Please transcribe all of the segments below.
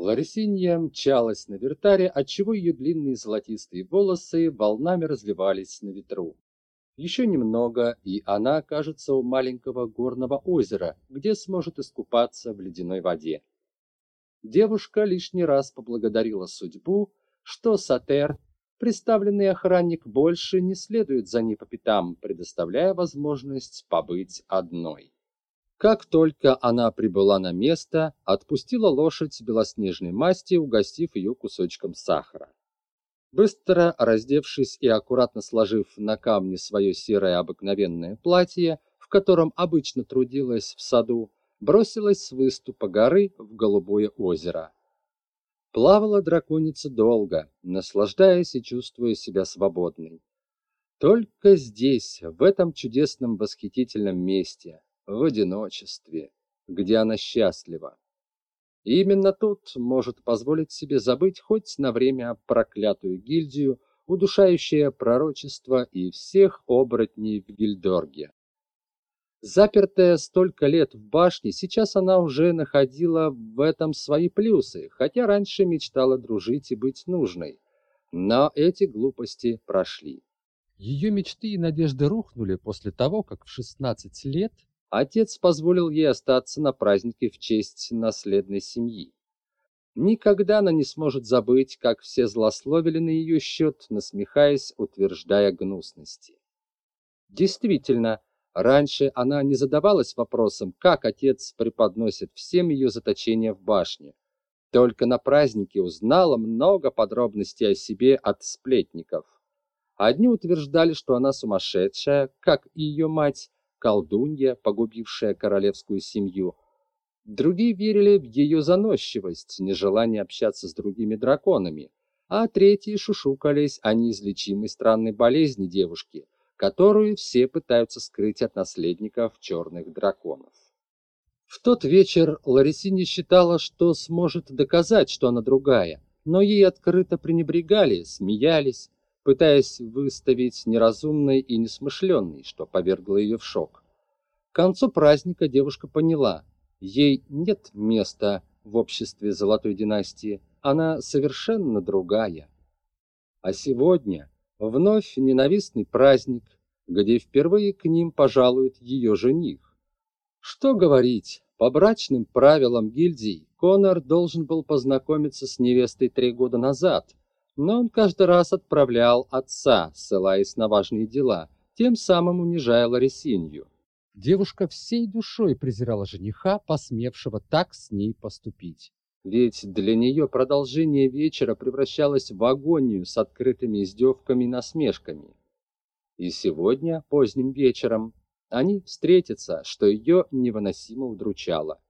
Ларисинья мчалась на вертаре, отчего ее длинные золотистые волосы волнами развивались на ветру. Еще немного, и она окажется у маленького горного озера, где сможет искупаться в ледяной воде. Девушка лишний раз поблагодарила судьбу, что Сатер, представленный охранник, больше не следует за ней по пятам, предоставляя возможность побыть одной. Как только она прибыла на место, отпустила лошадь белоснежной масти, угостив ее кусочком сахара. Быстро раздевшись и аккуратно сложив на камне свое серое обыкновенное платье, в котором обычно трудилась в саду, бросилась с выступа горы в голубое озеро. Плавала драконица долго, наслаждаясь и чувствуя себя свободной. Только здесь, в этом чудесном восхитительном месте, в одиночестве, где она счастлива. И именно тут может позволить себе забыть хоть на время проклятую гильдию, удушающее пророчество и всех оборотней в Гильдорге. Запертая столько лет в башне, сейчас она уже находила в этом свои плюсы, хотя раньше мечтала дружить и быть нужной. Но эти глупости прошли. Ее мечты и надежды рухнули после того, как в 16 лет Отец позволил ей остаться на празднике в честь наследной семьи. Никогда она не сможет забыть, как все злословили на ее счет, насмехаясь, утверждая гнусности. Действительно, раньше она не задавалась вопросом, как отец преподносит всем ее заточение в башне. Только на празднике узнала много подробностей о себе от сплетников. Одни утверждали, что она сумасшедшая, как и ее мать, колдунья, погубившая королевскую семью. Другие верили в ее заносчивость, нежелание общаться с другими драконами, а третьи шушукались о неизлечимой странной болезни девушки, которую все пытаются скрыть от наследников черных драконов. В тот вечер Ларисине считала, что сможет доказать, что она другая, но ей открыто пренебрегали, смеялись, пытаясь выставить неразумной и несмышленной, что повергло ее в шок. К концу праздника девушка поняла, ей нет места в обществе золотой династии, она совершенно другая. А сегодня вновь ненавистный праздник, где впервые к ним пожалует ее жених. Что говорить, по брачным правилам гильдии Конор должен был познакомиться с невестой три года назад – но он каждый раз отправлял отца, ссылаясь на важные дела, тем самым унижая Ларисинью. Девушка всей душой презирала жениха, посмевшего так с ней поступить. Ведь для нее продолжение вечера превращалось в агонию с открытыми издевками и насмешками. И сегодня, поздним вечером, они встретятся, что ее невыносимо удручало.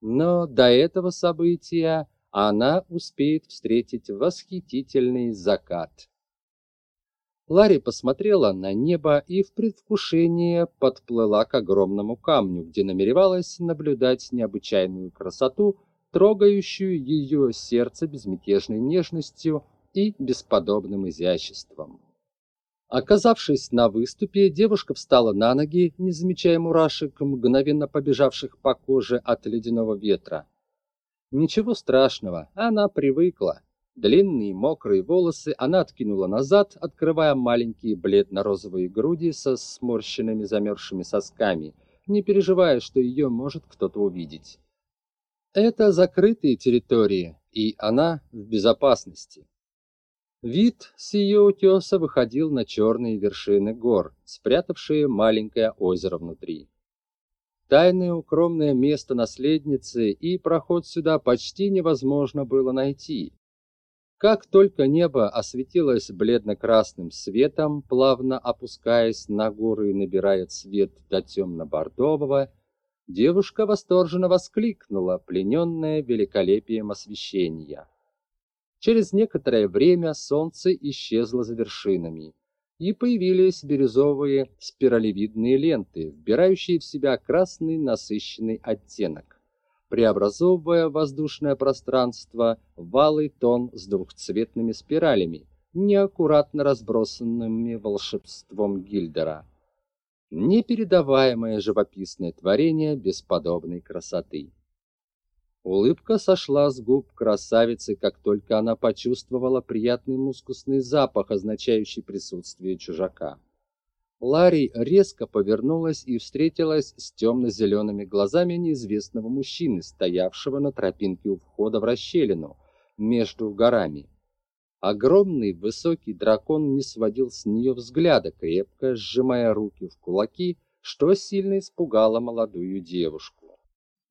Но до этого события она успеет встретить восхитительный закат. Ларри посмотрела на небо и в предвкушении подплыла к огромному камню, где намеревалась наблюдать необычайную красоту, трогающую ее сердце безмятежной нежностью и бесподобным изяществом. Оказавшись на выступе, девушка встала на ноги, не замечая мурашек, мгновенно побежавших по коже от ледяного ветра. Ничего страшного, она привыкла. Длинные мокрые волосы она откинула назад, открывая маленькие бледно-розовые груди со сморщенными замерзшими сосками, не переживая, что ее может кто-то увидеть. Это закрытые территории, и она в безопасности. Вид с ее утеса выходил на черные вершины гор, спрятавшие маленькое озеро внутри тайное укромное место наследницы, и проход сюда почти невозможно было найти. Как только небо осветилось бледно-красным светом, плавно опускаясь на горы и набирая цвет до темно-бордового, девушка восторженно воскликнула, плененная великолепием освещения. Через некоторое время солнце исчезло за вершинами и появились бирюзовые спиралевидные ленты, вбирающие в себя красный насыщенный оттенок, преобразовывая воздушное пространство в алый тон с двухцветными спиралями, неаккуратно разбросанными волшебством Гильдера. Непередаваемое живописное творение бесподобной красоты. Улыбка сошла с губ красавицы, как только она почувствовала приятный мускусный запах, означающий присутствие чужака. Ларри резко повернулась и встретилась с темно-зелеными глазами неизвестного мужчины, стоявшего на тропинке у входа в расщелину между горами. Огромный высокий дракон не сводил с нее взгляда, крепко сжимая руки в кулаки, что сильно испугало молодую девушку.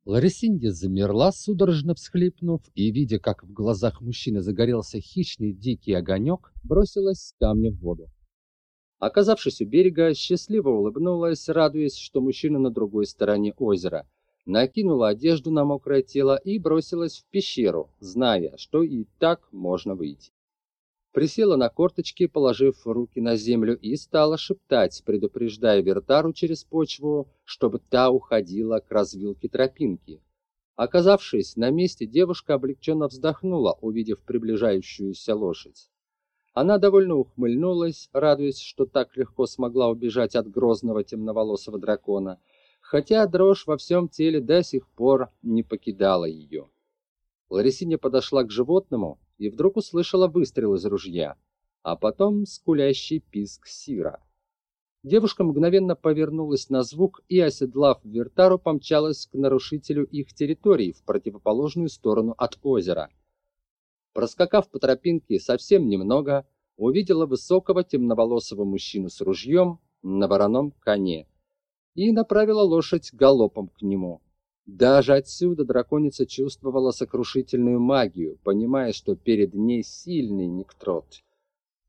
Ларисинья замерла, судорожно всхлипнув, и, видя, как в глазах мужчины загорелся хищный дикий огонек, бросилась с камня в воду. Оказавшись у берега, счастливо улыбнулась, радуясь, что мужчина на другой стороне озера, накинула одежду на мокрое тело и бросилась в пещеру, зная, что и так можно выйти присела на корточки, положив руки на землю, и стала шептать, предупреждая Вертару через почву, чтобы та уходила к развилке тропинки. Оказавшись на месте, девушка облегченно вздохнула, увидев приближающуюся лошадь. Она довольно ухмыльнулась, радуясь, что так легко смогла убежать от грозного темноволосого дракона, хотя дрожь во всем теле до сих пор не покидала ее. Ларисиня подошла к животному и вдруг услышала выстрел из ружья, а потом скулящий писк Сира. Девушка мгновенно повернулась на звук и, оседлав Вертару, помчалась к нарушителю их территории в противоположную сторону от озера. Проскакав по тропинке совсем немного, увидела высокого темноволосого мужчину с ружьем на вороном коне и направила лошадь галопом к нему. Даже отсюда драконица чувствовала сокрушительную магию, понимая, что перед ней сильный Никтрот.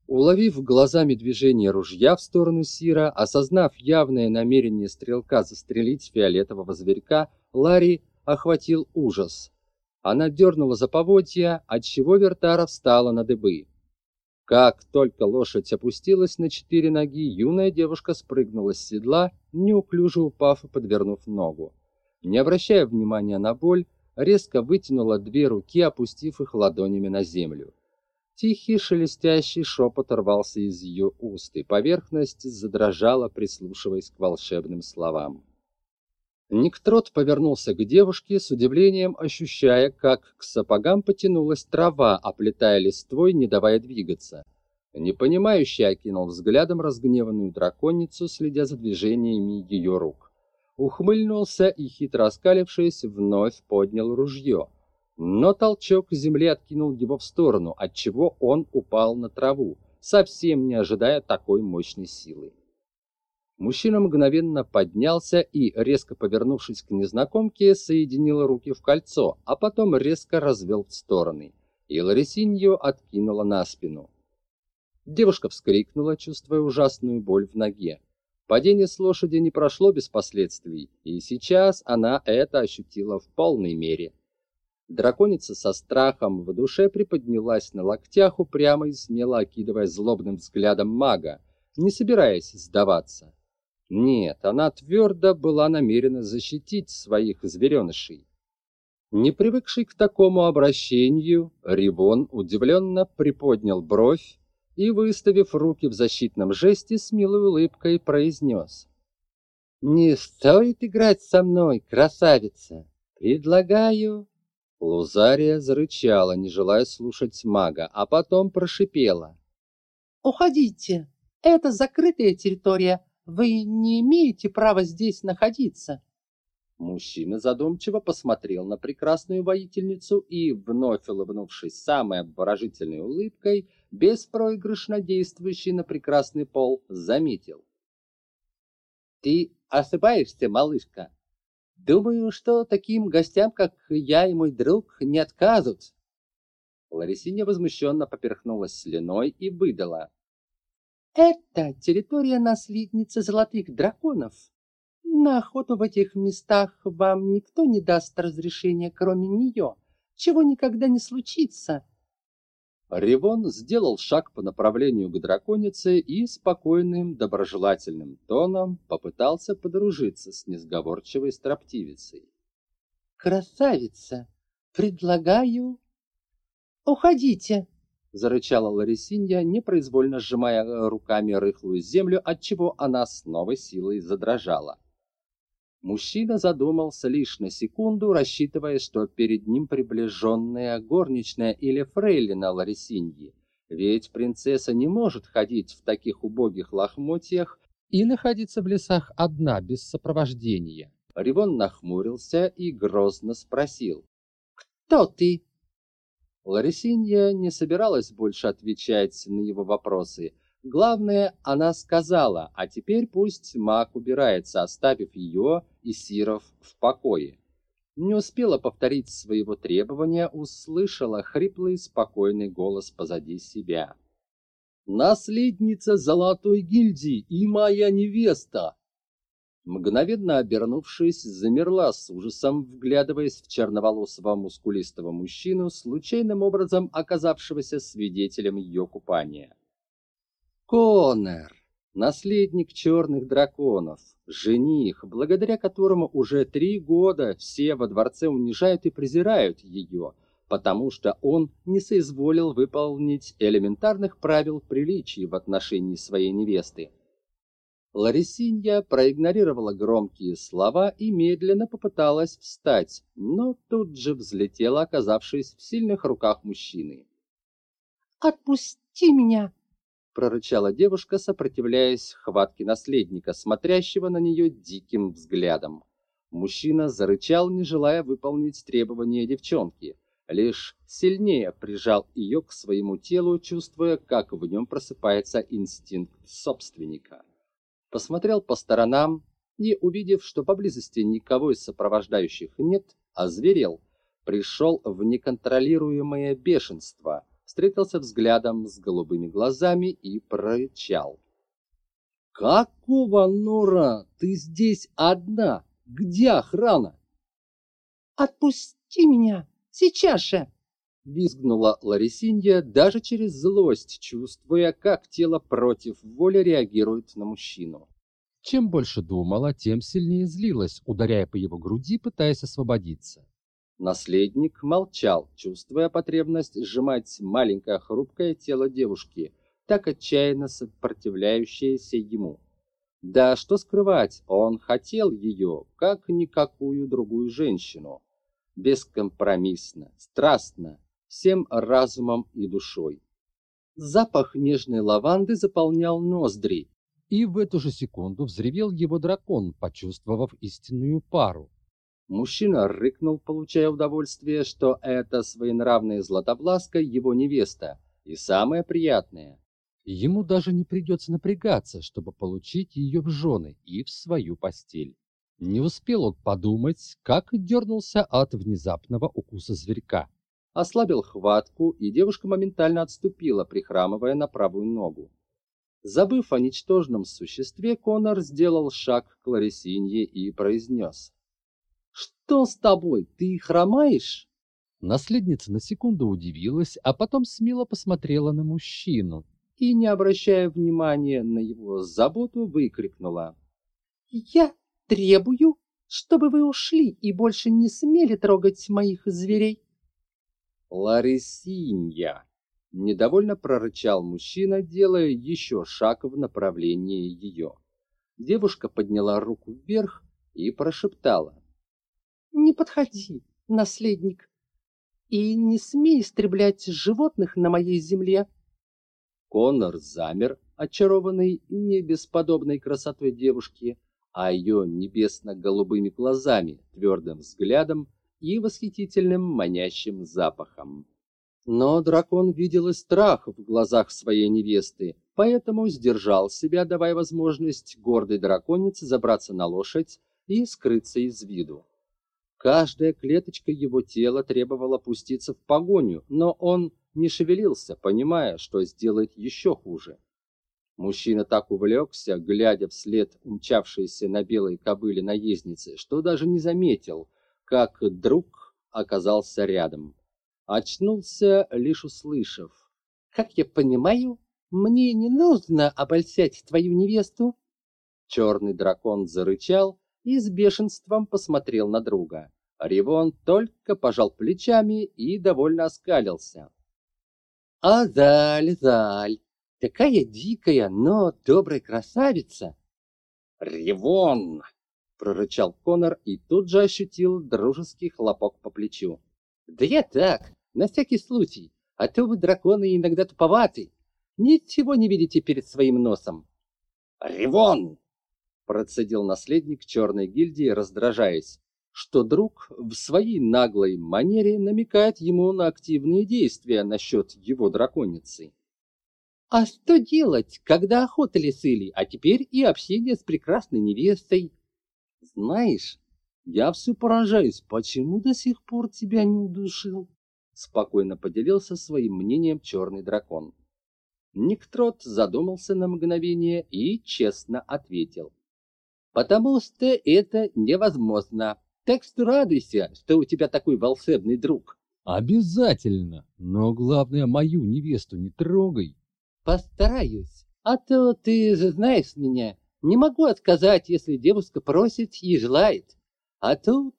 Уловив глазами движение ружья в сторону Сира, осознав явное намерение стрелка застрелить фиолетового зверька, Ларри охватил ужас. Она дернула за поводья, отчего Вертара встала на дыбы. Как только лошадь опустилась на четыре ноги, юная девушка спрыгнула с седла, неуклюже упав и подвернув ногу. Не обращая внимания на боль, резко вытянула две руки, опустив их ладонями на землю. Тихий шелестящий шепот рвался из ее уст, и поверхность задрожала, прислушиваясь к волшебным словам. Никтрот повернулся к девушке с удивлением, ощущая, как к сапогам потянулась трава, оплетая листвой, не давая двигаться. Непонимающе окинул взглядом разгневанную драконицу, следя за движениями ее рук ухмыльнулся и, хитро оскалившись, вновь поднял ружье. Но толчок земли откинул его в сторону, отчего он упал на траву, совсем не ожидая такой мощной силы. Мужчина мгновенно поднялся и, резко повернувшись к незнакомке, соединил руки в кольцо, а потом резко развел в стороны, и Ларисинью откинула на спину. Девушка вскрикнула, чувствуя ужасную боль в ноге. Падение с лошади не прошло без последствий, и сейчас она это ощутила в полной мере. Драконица со страхом в душе приподнялась на локтях, упрямо и смело окидывая злобным взглядом мага, не собираясь сдаваться. Нет, она твердо была намерена защитить своих зверенышей. Не привыкший к такому обращению, Ривон удивленно приподнял бровь, и, выставив руки в защитном жесте, с милой улыбкой произнес. «Не стоит играть со мной, красавица! Предлагаю...» Лузария зарычала, не желая слушать мага, а потом прошипела. «Уходите! Это закрытая территория. Вы не имеете права здесь находиться!» Мужчина задумчиво посмотрел на прекрасную воительницу и, вновь улыбнувшись самой обворожительной улыбкой, беспроигрышно действующий на прекрасный пол, заметил. «Ты ошибаешься, малышка. Думаю, что таким гостям, как я и мой друг, не откажут». Ларисиня возмущенно поперхнулась слюной и выдала. «Это территория наследницы золотых драконов. На охоту в этих местах вам никто не даст разрешения, кроме нее, чего никогда не случится. Ривон сделал шаг по направлению к драконице и спокойным, доброжелательным тоном попытался подружиться с несговорчивой строптивицей. «Красавица, предлагаю...» «Уходите!» — зарычала Ларисинья, непроизвольно сжимая руками рыхлую землю, отчего она с новой силой задрожала. Мужчина задумался лишь на секунду, рассчитывая, что перед ним приближенная горничная или фрейлина Ларисиньи. Ведь принцесса не может ходить в таких убогих лохмотьях и находиться в лесах одна, без сопровождения. Ривон нахмурился и грозно спросил. «Кто ты?» Ларисинья не собиралась больше отвечать на его вопросы. Главное, она сказала, а теперь пусть маг убирается, оставив ее и Сиров в покое. Не успела повторить своего требования, услышала хриплый спокойный голос позади себя. «Наследница Золотой гильдии и моя невеста!» Мгновенно обернувшись, замерла с ужасом, вглядываясь в черноволосого мускулистого мужчину, случайным образом оказавшегося свидетелем ее купания. Коннор, наследник черных драконов, жених, благодаря которому уже три года все во дворце унижают и презирают ее, потому что он не соизволил выполнить элементарных правил приличий в отношении своей невесты. Ларисинья проигнорировала громкие слова и медленно попыталась встать, но тут же взлетела, оказавшись в сильных руках мужчины. «Отпусти меня!» — прорычала девушка, сопротивляясь хватке наследника, смотрящего на нее диким взглядом. Мужчина зарычал, не желая выполнить требования девчонки, лишь сильнее прижал ее к своему телу, чувствуя, как в нем просыпается инстинкт собственника. Посмотрел по сторонам и, увидев, что поблизости никого из сопровождающих нет, озверел, пришел в неконтролируемое бешенство — встретился взглядом с голубыми глазами и прорычал. «Какого нора ты здесь одна? Где охрана?» «Отпусти меня! Сейчас же!» Визгнула Ларисинья, даже через злость, чувствуя, как тело против воли реагирует на мужчину. Чем больше думала, тем сильнее злилась, ударяя по его груди, пытаясь освободиться. Наследник молчал, чувствуя потребность сжимать маленькое хрупкое тело девушки, так отчаянно сопротивляющееся ему. Да что скрывать, он хотел ее, как никакую другую женщину. Бескомпромиссно, страстно, всем разумом и душой. Запах нежной лаванды заполнял ноздри, и в эту же секунду взревел его дракон, почувствовав истинную пару. Мужчина рыкнул, получая удовольствие, что эта своенравная Златобласка его невеста. И самое приятное, ему даже не придется напрягаться, чтобы получить ее в жены и в свою постель. Не успел он подумать, как дернулся от внезапного укуса зверька. Ослабил хватку, и девушка моментально отступила, прихрамывая на правую ногу. Забыв о ничтожном существе, Конор сделал шаг к Ларисинье и произнес. Что с тобой? Ты хромаешь? Наследница на секунду удивилась, а потом смело посмотрела на мужчину и, не обращая внимания на его заботу, выкрикнула. «Я требую, чтобы вы ушли и больше не смели трогать моих зверей!» «Ларисинья!» — недовольно прорычал мужчина, делая еще шаг в направлении ее. Девушка подняла руку вверх и прошептала. Не подходи, наследник, и не смей истреблять животных на моей земле. Конор замер, очарованный не бесподобной красотой девушки, а ее небесно-голубыми глазами, твердым взглядом и восхитительным манящим запахом. Но дракон видел и страх в глазах своей невесты, поэтому сдержал себя, давая возможность гордой драконице забраться на лошадь и скрыться из виду. Каждая клеточка его тела требовала пуститься в погоню, но он не шевелился, понимая, что сделает еще хуже. Мужчина так увлекся, глядя вслед умчавшейся на белой кобыле наездницы, что даже не заметил, как друг оказался рядом. Очнулся, лишь услышав. «Как я понимаю, мне не нужно обольстять твою невесту?» Черный дракон зарычал, и с бешенством посмотрел на друга. Ривон только пожал плечами и довольно оскалился. «Азаль, Заль, такая дикая, но добрая красавица!» «Ривон!» — прорычал Конор и тут же ощутил дружеский хлопок по плечу. Да я так, на всякий случай, а то вы драконы иногда туповаты. Ничего не видите перед своим носом. Ревон! Процедил наследник черной гильдии, раздражаясь, что друг в своей наглой манере намекает ему на активные действия насчет его драконицы. А что делать, когда охотали с Илей, а теперь и общение с прекрасной невестой? Знаешь, я все поражаюсь, почему до сих пор тебя не удушил? Спокойно поделился своим мнением черный дракон. Никтрот задумался на мгновение и честно ответил. Потому что это невозможно. Так что радуйся, что у тебя такой волшебный друг. Обязательно, но главное, мою невесту не трогай. Постараюсь. А то ты же знаешь меня. Не могу отказать, если девушка просит и желает. А тут...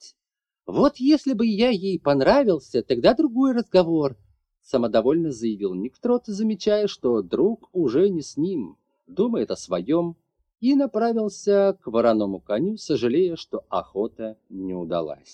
Вот если бы я ей понравился, тогда другой разговор. Самодовольно заявил Никтрот, замечая, что друг уже не с ним, думает о своем, и направился к вороному коню, сожалея, что охота не удалась.